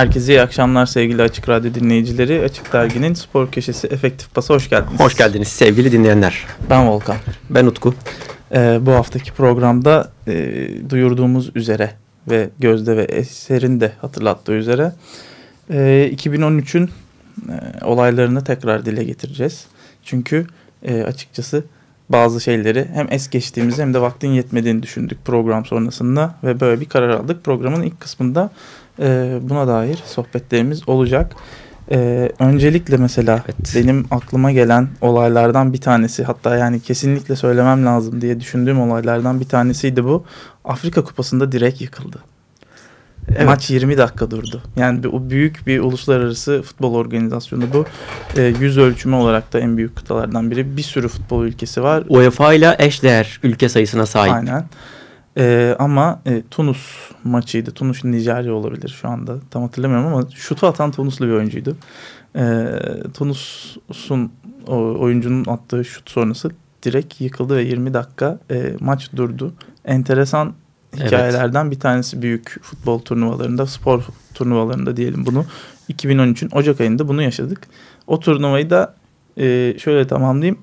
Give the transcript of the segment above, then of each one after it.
Herkese iyi akşamlar sevgili Açık Radyo dinleyicileri. Açık Dergi'nin spor köşesi Efektif Pas'a hoş geldiniz. Hoş geldiniz sevgili dinleyenler. Ben Volkan. Ben Utku. Ee, bu haftaki programda e, duyurduğumuz üzere ve Gözde ve Eser'in de hatırlattığı üzere e, 2013'ün e, olaylarını tekrar dile getireceğiz. Çünkü e, açıkçası bazı şeyleri hem es geçtiğimizi hem de vaktin yetmediğini düşündük program sonrasında ve böyle bir karar aldık. Programın ilk kısmında e, buna dair sohbetlerimiz olacak. E, öncelikle mesela evet. benim aklıma gelen olaylardan bir tanesi hatta yani kesinlikle söylemem lazım diye düşündüğüm olaylardan bir tanesiydi bu. Afrika Kupası'nda direkt yıkıldı. Evet. Maç 20 dakika durdu. Yani o büyük bir uluslararası futbol organizasyonu bu. E, yüz ölçümü olarak da en büyük kıtalardan biri. Bir sürü futbol ülkesi var. UEFA ile eşdeğer ülke sayısına sahip. Aynen. E, ama e, Tunus maçıydı. Tunus Nijerya olabilir şu anda. Tam hatırlamıyorum ama şutu atan Tunuslu bir oyuncuydu. E, Tunus'un oyuncunun attığı şut sonrası direkt yıkıldı ve 20 dakika e, maç durdu. Enteresan hikayelerden evet. bir tanesi büyük futbol turnuvalarında, spor turnuvalarında diyelim bunu. 2013'ün Ocak ayında bunu yaşadık. O turnuvayı da e, şöyle tamamlayayım.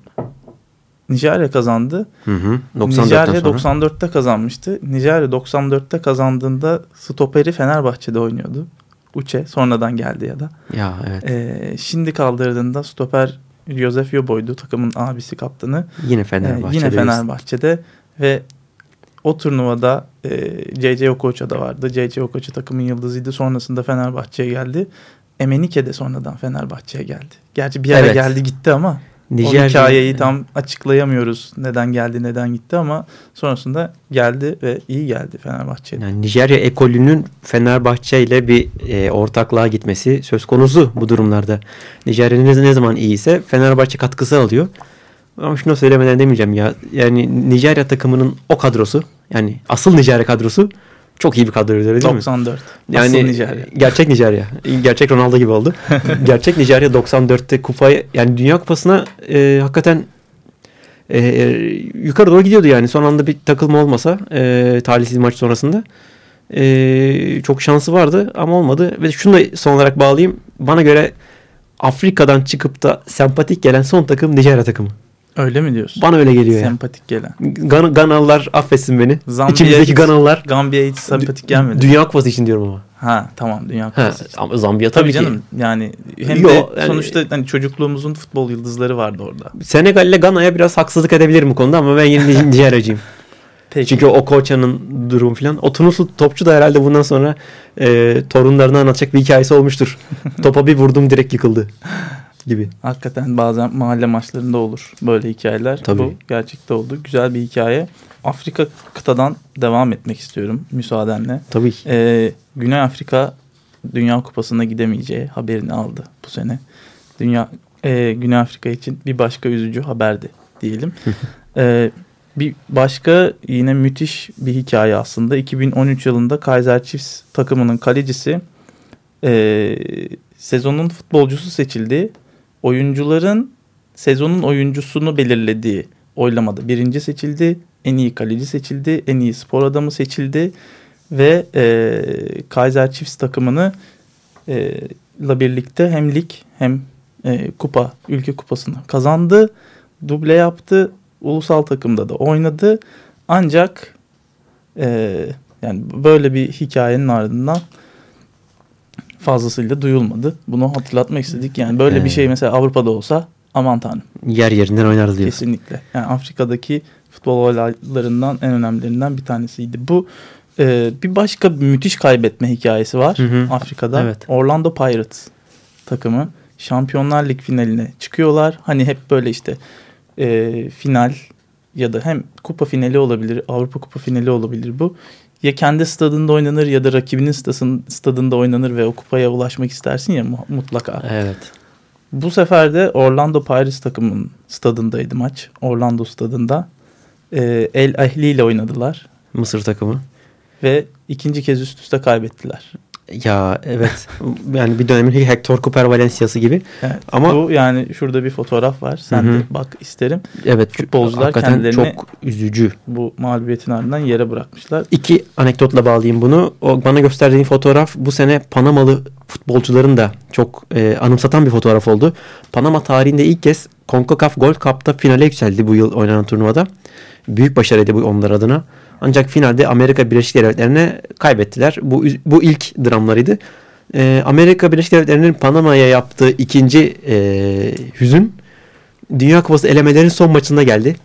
Nijerya kazandı. Hı hı. Nijerya 94'te kazanmıştı. Nijerya 94'te kazandığında stoperi Fenerbahçe'de oynuyordu. Uçe sonradan geldi ya da. Ya evet. Ee, şimdi kaldırdığında stoper Josef Yoboy'du takımın abisi kaptanı. Yine Fenerbahçe'de. Ee, yine Fenerbahçe'de ve o turnuvada e, C.C. Okocha da vardı. C.C. Okocha takımın yıldızıydı. Sonrasında Fenerbahçe'ye geldi. Emenike de sonradan Fenerbahçe'ye geldi. Gerçi bir ara evet. geldi gitti ama Nijerya, o hikayeyi tam açıklayamıyoruz. Neden geldi, neden gitti ama sonrasında geldi ve iyi geldi Fenerbahçe'ye. Yani Nijerya ekolünün Fenerbahçe ile bir e, ortaklığa gitmesi söz konusu bu durumlarda. Nijerya ne, ne zaman iyiyse Fenerbahçe katkısı alıyor. Ama şunu söylemeden demeyeceğim ya. Yani Nijerya takımının o kadrosu yani asıl Nijerya kadrosu çok iyi bir kadro öyle değil 94. mi? 94. Yani asıl Nijerya. gerçek Nijerya. Gerçek Ronaldo gibi oldu. gerçek Nijerya 94'te kupayı yani Dünya Kupası'na e, hakikaten e, e, yukarı doğru gidiyordu yani. Son anda bir takılma olmasa e, talihsiz maç sonrasında. E, çok şansı vardı ama olmadı. Ve şunu da son olarak bağlayayım. Bana göre Afrika'dan çıkıp da sempatik gelen son takım Nijerya takımı. Öyle mi diyorsun? Bana öyle geliyor Sempatik ya. gelen. Gan Ganalılar affetsin beni. Zambiya İçimizdeki hiç, Ganalılar. Gambiya hiç sempatik gelmedi. Dünya Kupası için diyorum ama. Ha tamam Dünya Kupası ha, Ama Zambiya tabii, tabii canım. Ki. Yani hem Yo, de yani, sonuçta hani çocukluğumuzun futbol yıldızları vardı orada. Senegal ile Gana'ya biraz haksızlık edebilirim bu konuda ama ben yine Nijerya'cıyım. Peki. Çünkü o Koça'nın durum falan. O Tunuslu topçu da herhalde bundan sonra e, torunlarına anlatacak bir hikayesi olmuştur. Topa bir vurdum direkt yıkıldı gibi. Hakikaten bazen mahalle maçlarında olur böyle hikayeler. Tabii. Bu gerçekte oldu. Güzel bir hikaye. Afrika kıtadan devam etmek istiyorum müsaadenle. Tabii. Ee, Güney Afrika Dünya Kupası'na gidemeyeceği haberini aldı bu sene. Dünya e, Güney Afrika için bir başka üzücü haberdi diyelim. ee, bir başka yine müthiş bir hikaye aslında. 2013 yılında Kaiser Chiefs takımının kalecisi e, sezonun futbolcusu seçildi oyuncuların sezonun oyuncusunu belirlediği oylamada birinci seçildi. En iyi kaleci seçildi. En iyi spor adamı seçildi. Ve e, Kaiser Chiefs takımını e, la birlikte hem lig hem e, kupa, ülke kupasını kazandı. Duble yaptı. Ulusal takımda da oynadı. Ancak e, yani böyle bir hikayenin ardından fazlasıyla duyulmadı. Bunu hatırlatmak istedik. Yani böyle ee, bir şey mesela Avrupa'da olsa aman tanrım. Yer yerinden oynardı diyorsun. Kesinlikle. Yani Afrika'daki futbol olaylarından en önemlilerinden bir tanesiydi. Bu e, bir başka müthiş kaybetme hikayesi var hı hı. Afrika'da. Evet. Orlando Pirates takımı Şampiyonlar Lig finaline çıkıyorlar. Hani hep böyle işte e, final ya da hem kupa finali olabilir, Avrupa Kupa finali olabilir bu. Ya kendi stadında oynanır ya da rakibinin stadında oynanır ve o kupaya ulaşmak istersin ya mutlaka. Evet. Bu sefer de Orlando Pirates takımının stadındaydı maç. Orlando stadında. Ee, El Ahli ile oynadılar. Mısır takımı. Ve ikinci kez üst üste kaybettiler. Ya evet. yani bir dönemin Hector Cooper Valencia'sı gibi. Evet, Ama bu yani şurada bir fotoğraf var. Sen Hı-hı. de bak isterim. Evet. Futbolcular kendilerini çok üzücü. Bu mağlubiyetin ardından yere bırakmışlar. İki anekdotla bağlayayım bunu. O bana gösterdiğin fotoğraf bu sene Panamalı futbolcuların da çok e, anımsatan bir fotoğraf oldu. Panama tarihinde ilk kez CONCACAF Gold Cup'ta finale yükseldi bu yıl oynanan turnuvada. Büyük başarıydı bu onlar adına. Ancak finalde Amerika Birleşik Devletleri'ne kaybettiler. Bu bu ilk dramlarıydı. Ee, Amerika Birleşik Devletleri'nin Panama'ya yaptığı ikinci e, hüzün Dünya Kupası elemelerinin son maçında geldi.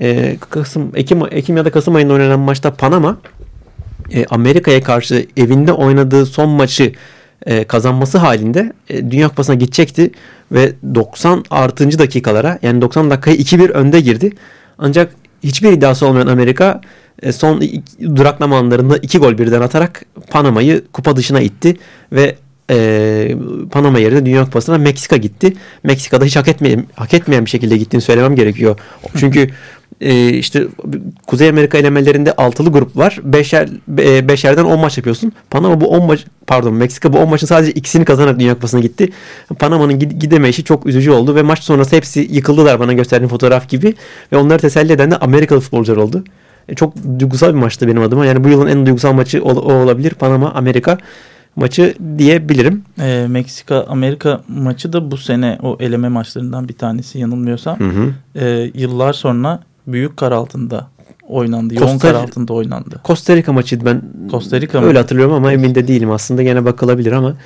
Ee, Kasım, Ekim, Ekim ya da Kasım ayında oynanan maçta Panama e, Amerika'ya karşı evinde oynadığı son maçı e, kazanması halinde e, Dünya Kupası'na gidecekti ve 90 artıncı dakikalara yani 90 dakikaya 2-1 önde girdi. Ancak hiçbir iddiası olmayan Amerika e, son duraklama anlarında iki gol birden atarak Panama'yı kupa dışına itti ve e, Panama yerine Dünya Kupası'na Meksika gitti. Meksika'da hiç hak etmeyen, hak etmeyen bir şekilde gittiğini söylemem gerekiyor. Çünkü e, işte Kuzey Amerika elemelerinde altılı grup var. Beşer, e, beşerden 10 maç yapıyorsun. Panama bu 10 maç pardon Meksika bu 10 maçın sadece ikisini kazanarak Dünya Kupası'na gitti. Panama'nın gidemeyişi çok üzücü oldu ve maç sonrası hepsi yıkıldılar bana gösterdiğin fotoğraf gibi. Ve onları teselli eden de Amerikalı futbolcular oldu. E, çok duygusal bir maçtı benim adıma. Yani bu yılın en duygusal maçı o, o olabilir. Panama Amerika maçı diyebilirim. E, Meksika Amerika maçı da bu sene o eleme maçlarından bir tanesi yanılmıyorsam. Hı hı. E, yıllar sonra büyük kar altında oynandı. Costa, yoğun kar altında oynandı. Costa Rica maçıydı ben. Costa Rica öyle mı? hatırlıyorum ama emin de değilim aslında. Gene bakılabilir ama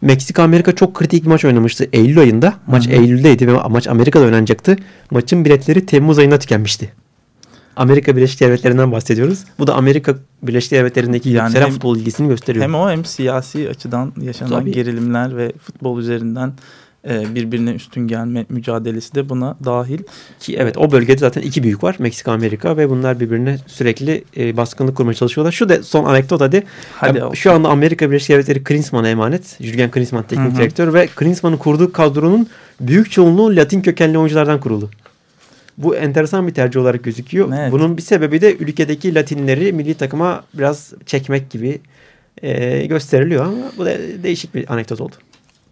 Meksika Amerika çok kritik bir maç oynamıştı Eylül ayında. Maç Hı-hı. Eylül'deydi ve maç Amerika'da oynanacaktı. Maçın biletleri Temmuz ayında tükenmişti. Amerika Birleşik Devletleri'nden bahsediyoruz. Bu da Amerika Birleşik Devletleri'ndeki yani yükselen futbol ilgisini gösteriyor. Hem o hem siyasi açıdan yaşanan Tabii. gerilimler ve futbol üzerinden e, birbirine üstün gelme mücadelesi de buna dahil. Ki evet o bölgede zaten iki büyük var. Meksika, Amerika ve bunlar birbirine sürekli e, baskınlık kurmaya çalışıyorlar. Şu da son anekdot hadi. hadi ya, şu anda Amerika Birleşik Devletleri Klinsmann'a emanet. Jürgen Klinsmann teknik direktör ve Klinsmann'ın kurduğu kadronun büyük çoğunluğu Latin kökenli oyunculardan kurulu. Bu enteresan bir tercih olarak gözüküyor. Evet. Bunun bir sebebi de ülkedeki Latinleri milli takıma biraz çekmek gibi e, gösteriliyor ama bu da değişik bir anekdot oldu.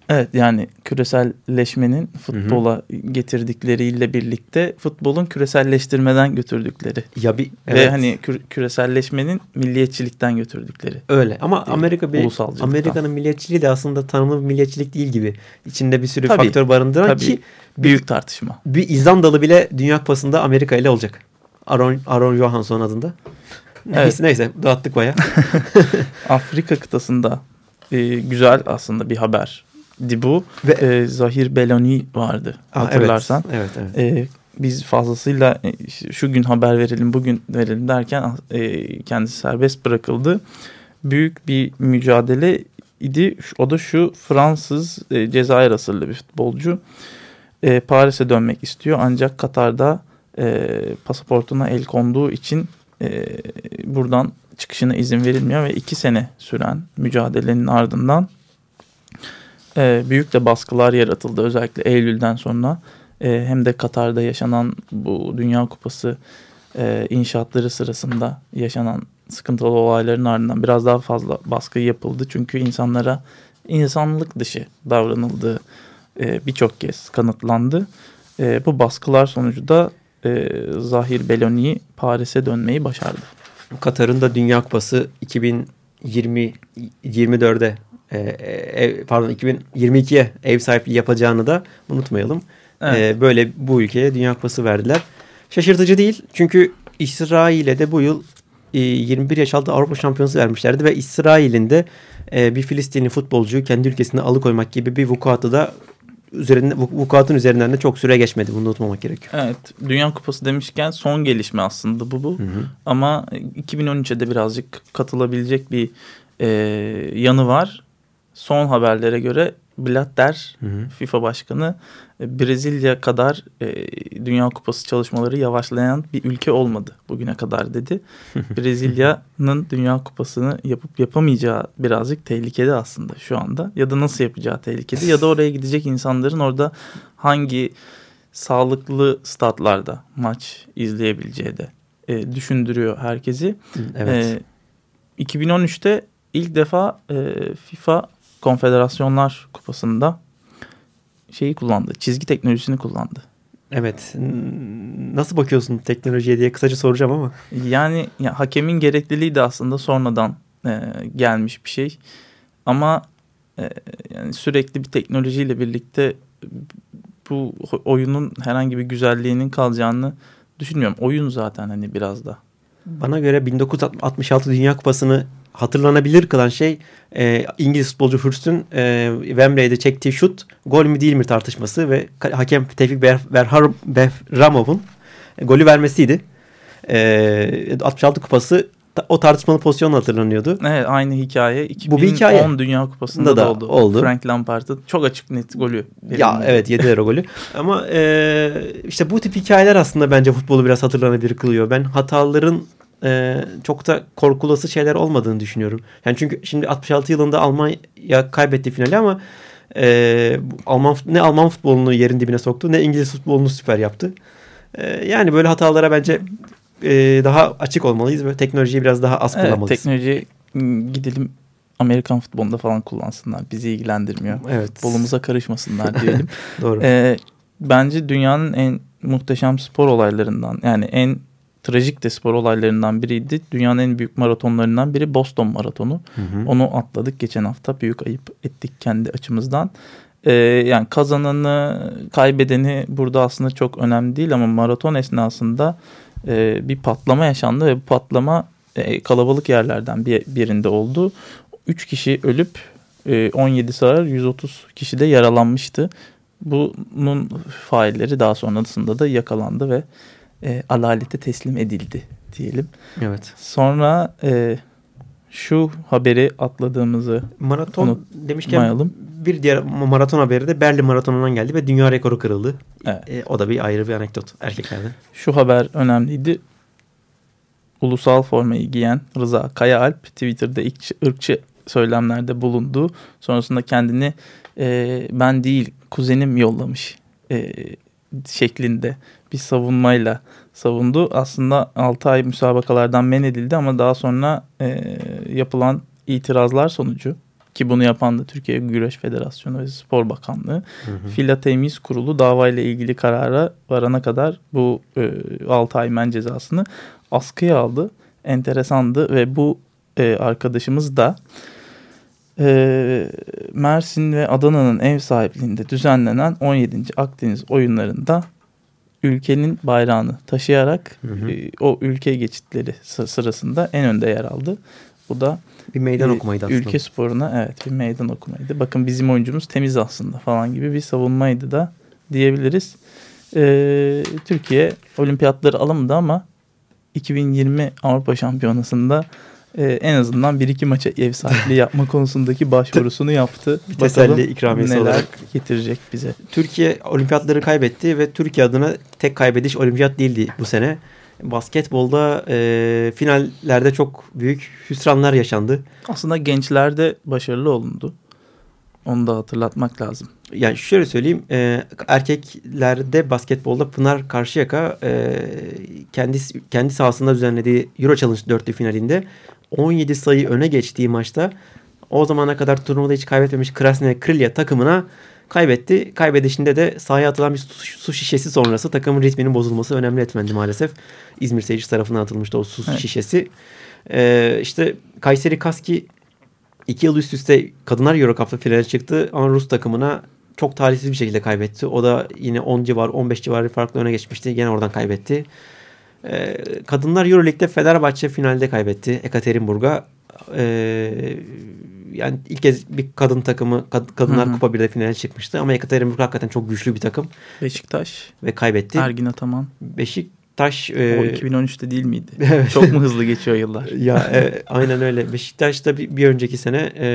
Evet yani küreselleşmenin futbola Hı -hı. getirdikleriyle birlikte futbolun küreselleştirmeden götürdükleri. Ya bir evet. ve hani kü küreselleşmenin milliyetçilikten götürdükleri. Öyle ama Amerika bir Amerika'nın milliyetçiliği de aslında tanımlı bir milliyetçilik değil gibi. İçinde bir sürü tabii, faktör barındıran tabii. ki büyük bir, tartışma. Bir İzlandalı bile Dünya Kupası'nda Amerika ile olacak. Aaron Aaron Johansson adında. Neyse evet. neyse dağıttık baya. Afrika kıtasında e, güzel aslında bir haber bu. Ve e, Zahir Beloni vardı Aa, hatırlarsan. Evet, evet, evet. E, biz fazlasıyla e, şu gün haber verelim bugün verelim derken e, kendisi serbest bırakıldı. Büyük bir mücadele idi. O da şu Fransız e, Cezayir asıllı bir futbolcu. E, Paris'e dönmek istiyor ancak Katar'da e, pasaportuna el konduğu için e, buradan çıkışına izin verilmiyor ve iki sene süren mücadelenin ardından e, büyük de baskılar yaratıldı özellikle Eylül'den sonra. E, hem de Katar'da yaşanan bu Dünya Kupası e, inşaatları sırasında yaşanan sıkıntılı olayların ardından biraz daha fazla baskı yapıldı. Çünkü insanlara insanlık dışı davranıldığı e, birçok kez kanıtlandı. E, bu baskılar sonucu da e, Zahir Beloni Paris'e dönmeyi başardı. Katar'ın da Dünya Kupası 2020 24'e e, ev, pardon 2022'ye ev sahipliği yapacağını da unutmayalım. Evet. E, böyle bu ülkeye Dünya Kupası verdiler. Şaşırtıcı değil çünkü İsrail'e de bu yıl e, 21 yaş altı Avrupa Şampiyonası vermişlerdi ve İsrail'in de e, bir Filistinli futbolcuyu kendi ülkesinde alıkoymak gibi bir vukuatı da üzerinde, vukuatın üzerinden de çok süre geçmedi. Bunu unutmamak gerekiyor. Evet. Dünya Kupası demişken son gelişme aslında bu bu. Hı hı. Ama 2013'e de birazcık katılabilecek bir e, yanı var. Son haberlere göre Blatter Hı hı. FIFA başkanı e, Brezilya kadar e, Dünya Kupası çalışmaları yavaşlayan bir ülke olmadı bugüne kadar dedi. Brezilya'nın Dünya Kupası'nı yapıp yapamayacağı birazcık tehlikede aslında şu anda. Ya da nasıl yapacağı tehlikede ya da oraya gidecek insanların orada hangi sağlıklı statlarda maç izleyebileceği de e, düşündürüyor herkesi. Evet. E, 2013'te ilk defa e, FIFA Konfederasyonlar Kupası'nda şeyi kullandı. Çizgi teknolojisini kullandı. Evet. Nasıl bakıyorsun teknolojiye diye kısaca soracağım ama. Yani ya, hakemin gerekliliği de aslında sonradan e, gelmiş bir şey. Ama e, yani sürekli bir teknolojiyle birlikte bu oyunun herhangi bir güzelliğinin kalacağını düşünmüyorum. Oyun zaten hani biraz da. Bana göre 1966 Dünya Kupası'nı hatırlanabilir kılan şey e, İngiliz futbolcu Hurst'un e, Wembley'de çektiği şut gol mü değil mi tartışması ve hakem Tevfik Berhar- Behramov'un e, golü vermesiydi. E, 66 Kupası o tartışmalı pozisyon hatırlanıyordu. Evet aynı hikaye 2010 Bu bir hikaye. Dünya Kupası'nda Da da, oldu. oldu. Frank Lampard'ın çok açık net golü. Ya verildi. evet yediler o golü. Ama e, işte bu tip hikayeler aslında bence futbolu biraz hatırlanabilir kılıyor. Ben hataların e, çok da korkulası şeyler olmadığını düşünüyorum. Yani çünkü şimdi 66 yılında Almanya kaybetti finali ama e, Alman ne Alman futbolunu yerin dibine soktu ne İngiliz futbolunu süper yaptı. E, yani böyle hatalara bence e, daha açık olmalıyız ve teknolojiyi biraz daha az Evet, kullanmalıyız. teknoloji gidelim Amerikan futbolunda falan kullansınlar. Bizi ilgilendirmiyor. Evet. Futbolumuza karışmasınlar diyelim. Doğru. Ee, bence dünyanın en muhteşem spor olaylarından yani en trajik de spor olaylarından biriydi. Dünyanın en büyük maratonlarından biri Boston Maratonu. Hı hı. Onu atladık geçen hafta. Büyük ayıp ettik kendi açımızdan. Ee, yani kazananı, kaybedeni burada aslında çok önemli değil ama maraton esnasında e, bir patlama yaşandı ve bu patlama e, kalabalık yerlerden bir, birinde oldu. 3 kişi ölüp e, 17 sarar 130 kişi de yaralanmıştı. Bunun failleri daha sonrasında da yakalandı ve e, adalete teslim edildi diyelim. Evet. Sonra e, şu haberi atladığımızı Maraton demişken unutmayalım. bir diğer maraton haberi de Berlin Maratonu'ndan geldi ve dünya rekoru kırıldı. Evet. E, o da bir ayrı bir anekdot erkeklerden. Şu haber önemliydi. Ulusal formayı giyen Rıza Kayaalp Twitter'da ilk ırkçı söylemlerde bulundu. Sonrasında kendini e, ben değil kuzenim yollamış e, şeklinde bir savunmayla savundu. Aslında 6 ay müsabakalardan men edildi ama daha sonra e, yapılan itirazlar sonucu ki bunu yapan da Türkiye Güreş Federasyonu ve Spor Bakanlığı Fila Temiz Kurulu davayla ilgili karara varana kadar bu e, 6 ay men cezasını askıya aldı. Enteresandı ve bu e, arkadaşımız da e, Mersin ve Adana'nın ev sahipliğinde düzenlenen 17. Akdeniz oyunlarında ülkenin bayrağını taşıyarak Hı hı. e, o ülke geçitleri sı- sırasında en önde yer aldı. Bu da Bir meydan e, okumaydı aslında. Ülke sporuna evet bir meydan okumaydı. Bakın bizim oyuncumuz temiz aslında falan gibi bir savunmaydı da diyebiliriz. Ee, Türkiye olimpiyatları alamadı ama 2020 Avrupa Şampiyonası'nda e, en azından bir iki maça ev sahipliği yapma konusundaki başvurusunu yaptı. Bir teselli ikramiyesi neler olarak. getirecek bize. Türkiye olimpiyatları kaybetti ve Türkiye adına tek kaybediş olimpiyat değildi bu sene. Basketbolda e, finallerde çok büyük hüsranlar yaşandı. Aslında gençlerde başarılı olundu. Onu da hatırlatmak lazım. Yani şöyle söyleyeyim e, erkeklerde basketbolda Pınar Karşıyaka e, kendi, kendi sahasında düzenlediği Euro Challenge dörtlü finalinde 17 sayı öne geçtiği maçta o zamana kadar turnuvada hiç kaybetmemiş Krasnaya Krilya takımına kaybetti. Kaybedişinde de sahaya atılan bir su, su şişesi sonrası takımın ritminin bozulması önemli etmendi maalesef. İzmir seyircisi tarafından atılmıştı o su Evet. şişesi. E, işte Kayseri Kaski iki yıl üst üste kadınlar Euro Cup'ta finale çıktı ama Rus takımına çok talihsiz bir şekilde kaybetti. O da yine 10 civar 15 civarı farklı öne geçmişti. Gene oradan kaybetti. Ee, kadınlar Euroleague'de Fenerbahçe finalde kaybetti. Ekaterinburg'a. Ee, yani ilk kez bir kadın takımı kad- Kadınlar Hı hı. Kupa 1'de finale çıkmıştı. Ama Ekaterinburg hakikaten çok güçlü bir takım Beşiktaş, ve kaybetti. Ergin Ataman. Beşik Beşiktaş... E, o 2013'te değil miydi? evet. Çok mu hızlı geçiyor yıllar? ya e, aynen öyle. Beşiktaş da bir, bir önceki sene e,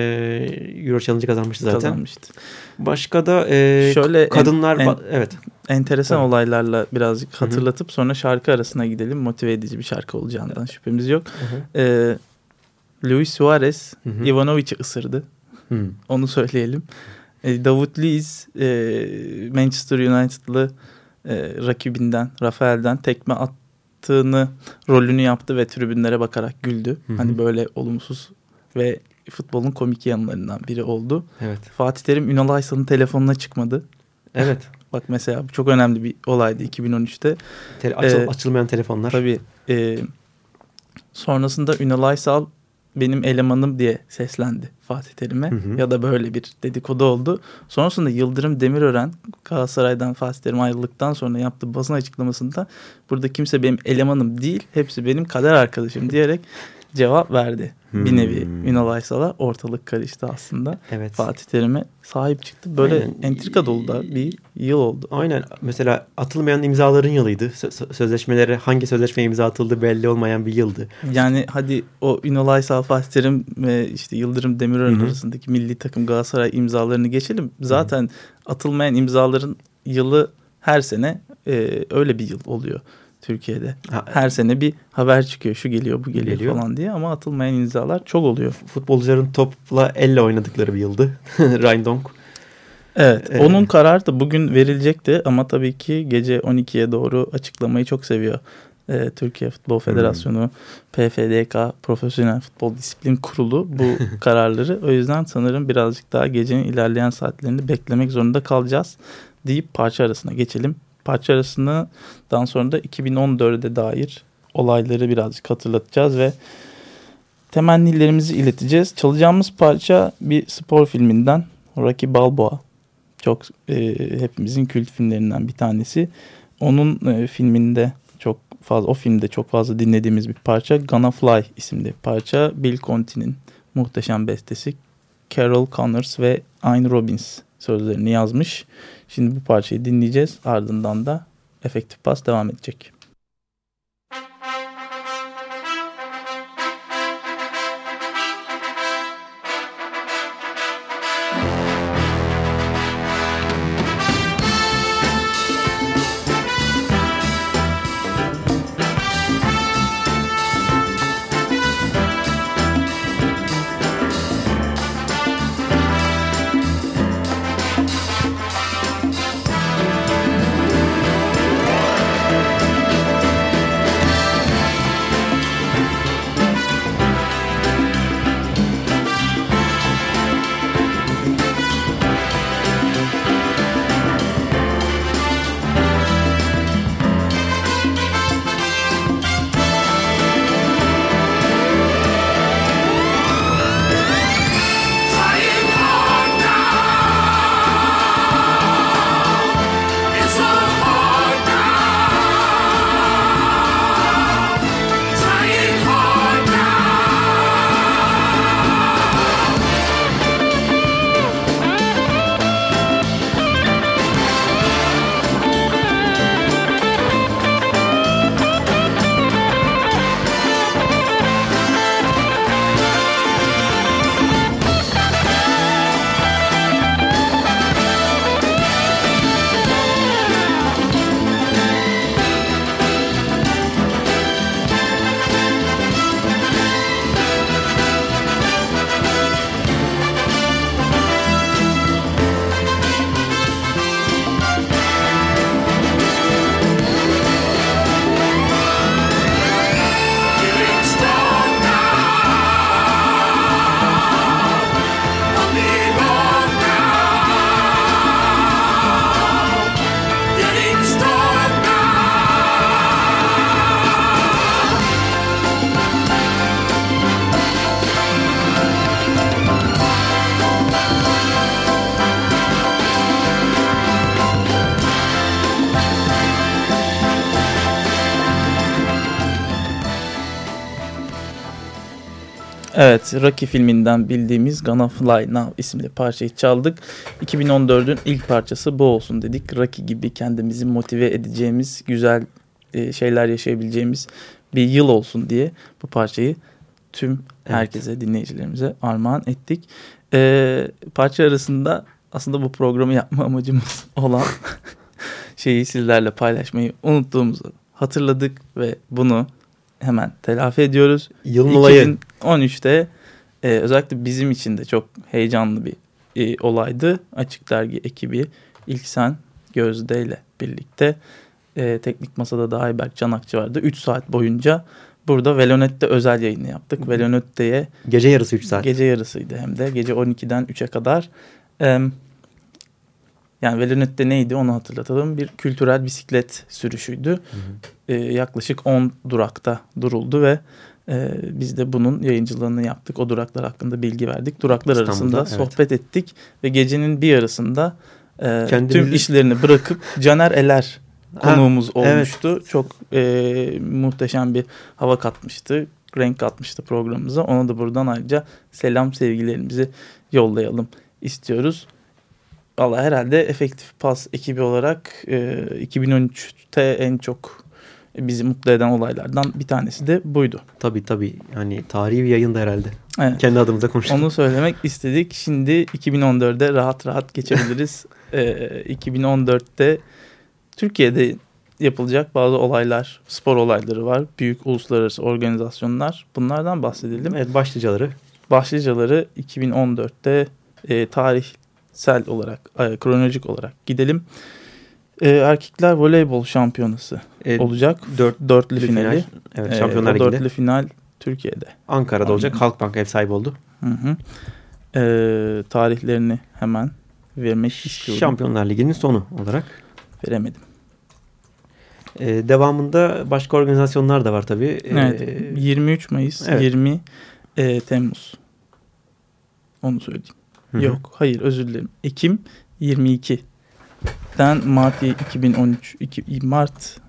Euro Challenge kazanmıştı zaten. Kazanmıştı. Başka da e, Şöyle kadınlar... En, en, evet. Enteresan evet. olaylarla birazcık hatırlatıp Hı-hı. sonra şarkı arasına gidelim. Motive edici bir şarkı olacağından evet. şüphemiz yok. E, Luis Suarez. Ivanovic'i ısırdı. Hı. Onu söyleyelim. E, Davut Luiz e, Manchester United'lı e, rakibinden Rafael'den tekme attığını rolünü yaptı ve tribünlere bakarak güldü. Hı hı. Hani böyle olumsuz ve futbolun komik yanlarından biri oldu. Evet. Fatih Terim Ünal Aysal'ın telefonuna çıkmadı. Evet. Bak mesela çok önemli bir olaydı 2013'te. Te açıl, ee, açılmayan telefonlar. Tabii. E, sonrasında Ünal Aysal benim elemanım diye seslendi Fatih Terim'e. Hı hı. Ya da böyle bir dedikodu oldu. Sonrasında Yıldırım Demirören Galatasaray'dan Fatih Terim ayrıldıktan sonra yaptığı basın açıklamasında burada kimse benim elemanım değil hepsi benim kader arkadaşım diyerek cevap verdi. Hmm. Bir nevi Ünal Aysal'a ortalık karıştı aslında. Evet. Fatih Terim'e sahip çıktı. Böyle Aynen. entrika dolu da bir yıl oldu. Aynen. Mesela atılmayan imzaların yılıydı. Sözleşmelere hangi sözleşme imza atıldı belli olmayan bir yıldı. Yani hadi o Ünal Aysal, Fatih Terim ve işte Yıldırım Demirören arasındaki milli takım Galatasaray imzalarını geçelim. Zaten Hı-hı. atılmayan imzaların yılı her sene e, öyle bir yıl oluyor. Türkiye'de. Ha, Her sene bir haber çıkıyor şu geliyor bu geliyor, geliyor falan diye ama atılmayan imzalar çok oluyor. Futbolcuların topla elle oynadıkları bir yıldı. Rindong. Evet ee, onun kararı da bugün verilecekti ama tabii ki gece 12'ye doğru açıklamayı çok seviyor. Ee, Türkiye Futbol Federasyonu, hmm. PFDK, Profesyonel Futbol Disiplin Kurulu bu kararları. O yüzden sanırım birazcık daha gecenin ilerleyen saatlerinde beklemek zorunda kalacağız deyip parça arasına geçelim parça arasından sonra da 2014'e dair olayları birazcık hatırlatacağız ve temennilerimizi ileteceğiz. Çalacağımız parça bir spor filminden Rocky Balboa. Çok e, hepimizin kült filmlerinden bir tanesi. Onun e, filminde çok fazla o filmde çok fazla dinlediğimiz bir parça Gonna Fly isimli parça Bill Conti'nin muhteşem bestesi Carol Connors ve Ayn Robbins sözlerini yazmış. Şimdi bu parçayı dinleyeceğiz. Ardından da efektif pas devam edecek. Evet, Rocky filminden bildiğimiz Gonna Fly Now isimli parçayı çaldık. 2014'ün ilk parçası bu olsun dedik. Rocky gibi kendimizi motive edeceğimiz güzel e, şeyler yaşayabileceğimiz bir yıl olsun diye bu parçayı tüm herkese, evet. dinleyicilerimize armağan ettik. E, parça arasında aslında bu programı yapma amacımız olan şeyi sizlerle paylaşmayı unuttuğumuzu hatırladık ve bunu hemen telafi ediyoruz. Yılın olayı. 2013'te e, özellikle bizim için de çok heyecanlı bir e, olaydı. Açık Dergi ekibi ilk sen Gözde ile birlikte e, teknik masada da Ayberk Canakçı vardı. 3 saat boyunca burada Velonet'te özel yayını yaptık. Velonet'te'ye gece yarısı 3 saat. Gece yarısıydı hem de gece 12'den 3'e kadar. E, yani Velonet'te neydi onu hatırlatalım. Bir kültürel bisiklet sürüşüydü. Hı hı. E, yaklaşık 10 durakta duruldu ve e, biz de bunun yayıncılığını yaptık. O duraklar hakkında bilgi verdik. Duraklar İstanbul'da, arasında evet. sohbet ettik ve gecenin bir yarısında e, Kendimizi... tüm işlerini bırakıp Caner Eler konuğumuz ha, olmuştu. Evet. Çok e, muhteşem bir hava katmıştı. Renk katmıştı programımıza. Ona da buradan ayrıca selam sevgilerimizi yollayalım istiyoruz. Valla herhalde efektif pas ekibi olarak e, 2013'te en çok bizi mutlu eden olaylardan bir tanesi de buydu. Tabii tabii. Yani tarihi bir yayında herhalde. Evet. Kendi adımıza konuştuk. Onu söylemek istedik. Şimdi 2014'de rahat rahat geçebiliriz. e, 2014'te Türkiye'de yapılacak bazı olaylar, spor olayları var. Büyük uluslararası organizasyonlar. Bunlardan bahsedelim. Evet başlıcaları. Başlıcaları 2014'te e, tarihsel olarak, e, kronolojik olarak gidelim. E, erkekler voleybol şampiyonası e, olacak. Dört, dörtlü finali. Final. Evet, Şampiyonlar e, Dörtlü final Türkiye'de. Ankara'da Anladım. olacak. Halkbank ev sahibi oldu. Hı hı. E, tarihlerini hemen vermek istiyorum. Şampiyonlar Ligi'nin sonu olarak. Veremedim. Ee, devamında başka organizasyonlar da var tabii. Ee, evet. 23 Mayıs, evet. 20 e, Temmuz. Onu söyleyeyim. Hı-hı. Yok, hayır özür dilerim. Ekim 22'den Mart 2013 2, Mart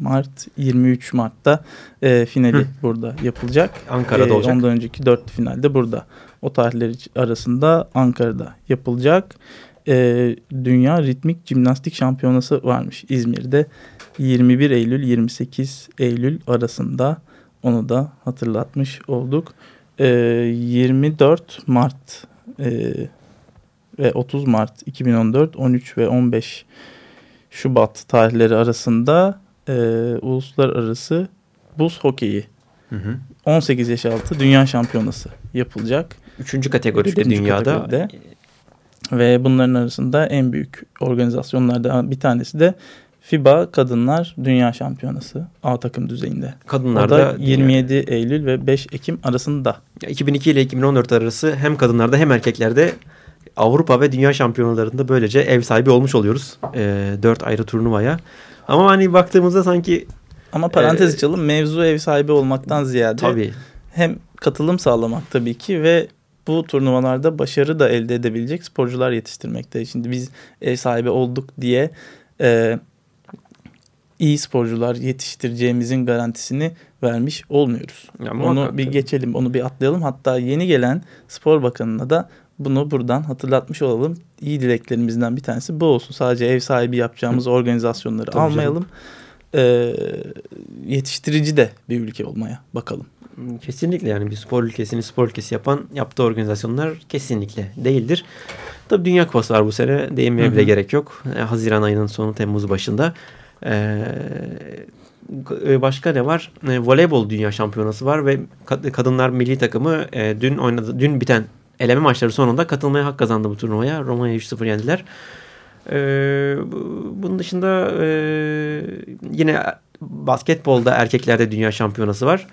Mart 23 Mart'ta e, finali Hı. burada yapılacak. Ankara'da e, olacak. Ondan önceki dört finalde burada. O tarihler arasında Ankara'da yapılacak. E, Dünya Ritmik Cimnastik Şampiyonası varmış İzmir'de. 21 Eylül 28 Eylül arasında onu da hatırlatmış olduk. E, 24 Mart e, ve 30 Mart 2014 13 ve 15 Şubat tarihleri arasında e, uluslararası buz hokeyi hı hı. 18 yaş altı dünya şampiyonası yapılacak. Üçüncü kategoride Üçüncü dünyada. Kategoride. Ve bunların arasında en büyük organizasyonlardan bir tanesi de FIBA Kadınlar Dünya Şampiyonası A takım düzeyinde. Kadınlarda 27 dünya. Eylül ve 5 Ekim arasında. 2002 ile 2014 arası hem kadınlarda hem erkeklerde Avrupa ve Dünya Şampiyonalarında böylece ev sahibi olmuş oluyoruz. E, 4 ayrı turnuvaya. Ama hani baktığımızda sanki... Ama parantez e, açalım mevzu ev sahibi olmaktan ziyade... Tabii. Hem katılım sağlamak tabii ki ve bu turnuvalarda başarı da elde edebilecek sporcular yetiştirmekte. Şimdi biz ev sahibi olduk diye e, iyi sporcular yetiştireceğimizin garantisini vermiş olmuyoruz. Ya, onu bir geçelim, onu bir atlayalım. Hatta yeni gelen spor bakanına da bunu buradan hatırlatmış olalım. İyi dileklerimizden bir tanesi bu olsun. Sadece ev sahibi yapacağımız organizasyonları Tabii almayalım. Ee, yetiştirici de bir ülke olmaya bakalım. Kesinlikle yani bir spor ülkesini spor ülkesi yapan yaptığı organizasyonlar kesinlikle değildir. Tabii Dünya Kupası var bu sene. Değinmeye bile gerek yok. E, Haziran ayının sonu Temmuz başında. Ee, başka ne var? E, voleybol Dünya Şampiyonası var ve kadınlar milli takımı e, dün oynadı dün biten eleme maçları sonunda katılmaya hak kazandı bu turnuvaya. Romanya 3-0 yendiler. Ee, bunun dışında e, yine basketbolda erkeklerde dünya şampiyonası var.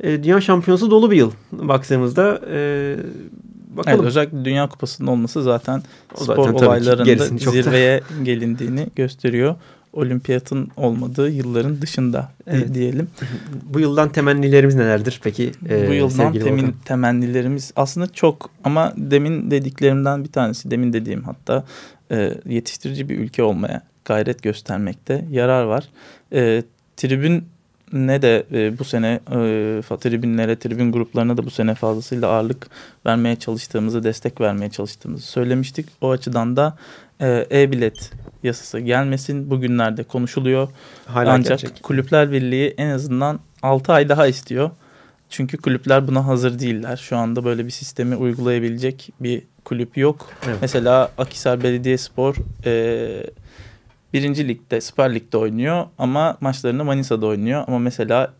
E, dünya şampiyonası dolu bir yıl baktığımızda. E, bakalım. Evet, özellikle Dünya Kupası'nın olması zaten o spor zaten, olaylarında zirveye da... gelindiğini gösteriyor olimpiyatın olmadığı yılların dışında evet. diyelim. Bu yıldan temennilerimiz nelerdir peki? E, Bu yıldan temin, temennilerimiz aslında çok ama demin dediklerimden bir tanesi demin dediğim hatta e, yetiştirici bir ülke olmaya gayret göstermekte yarar var. E, tribün ne de e, bu sene e, tribünlere, tribün gruplarına da bu sene fazlasıyla ağırlık vermeye çalıştığımızı, destek vermeye çalıştığımızı söylemiştik. O açıdan da e, e-bilet yasası gelmesin. Bugünlerde konuşuluyor. Hala Ancak gerçek. Kulüpler Birliği en azından 6 ay daha istiyor. Çünkü kulüpler buna hazır değiller. Şu anda böyle bir sistemi uygulayabilecek bir kulüp yok. Evet. Mesela Akisar Belediyespor e, birinci ligde, Süper Lig'de oynuyor ama maçlarını Manisa'da oynuyor. Ama mesela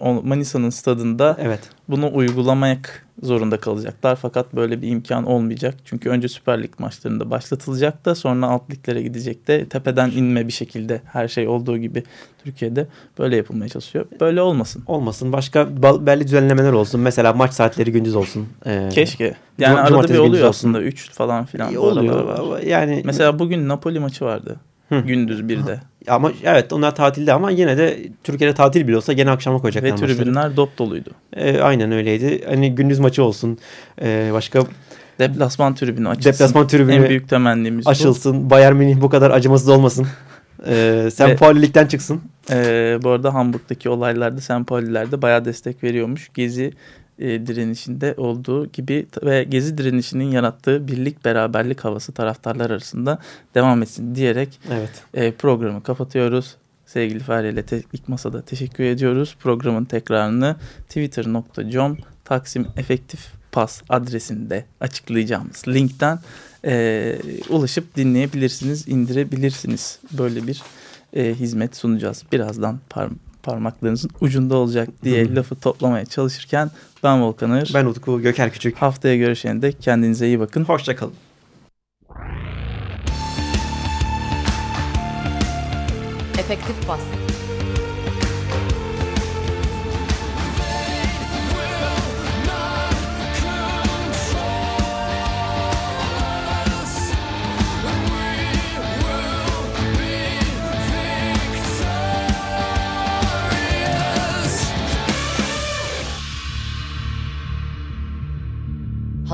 Manisa'nın stadında evet. bunu uygulamak zorunda kalacaklar. Fakat böyle bir imkan olmayacak. Çünkü önce Süper Lig maçlarında başlatılacak da sonra alt liglere gidecek de tepeden inme bir şekilde her şey olduğu gibi Türkiye'de böyle yapılmaya çalışıyor. Böyle olmasın. Olmasın. Başka belli düzenlemeler olsun. Mesela maç saatleri gündüz olsun. Ee, Keşke. Yani arada bir oluyor aslında 3 falan filan. Oluyor. Yani mesela bugün Napoli maçı vardı. Hı. Gündüz bir de. Ama evet onlar tatilde ama yine de Türkiye'de tatil bile olsa gene akşama koyacaklar Ve tribünler maçları. dop doluydu. E, aynen öyleydi. Hani gündüz maçı olsun. E, başka Deplasman tribünü açılsın. Deplasman tribünü en büyük temennimiz açılsın. Bu. Bayern Münih bu kadar acımasız olmasın. Ee, Sen Pauli'likten çıksın. E, bu arada Hamburg'daki olaylarda Sen Pauli'lerde bayağı destek veriyormuş. Gezi e, direnişinde olduğu gibi ve Gezi direnişinin yarattığı birlik beraberlik havası taraftarlar arasında devam etsin diyerek evet. e, programı kapatıyoruz. Sevgili Fahri ile Teknik Masa'da teşekkür ediyoruz. Programın tekrarını twitter.com Taksim Efektif Pas adresinde açıklayacağımız linkten e, ulaşıp dinleyebilirsiniz, indirebilirsiniz. Böyle bir e, hizmet sunacağız. Birazdan par parmaklarınızın ucunda olacak diye lafı toplamaya çalışırken ben Volkan Ağır. Ben Utku Göker Küçük. Haftaya görüşene dek kendinize iyi bakın. Hoşçakalın. Efektif Bas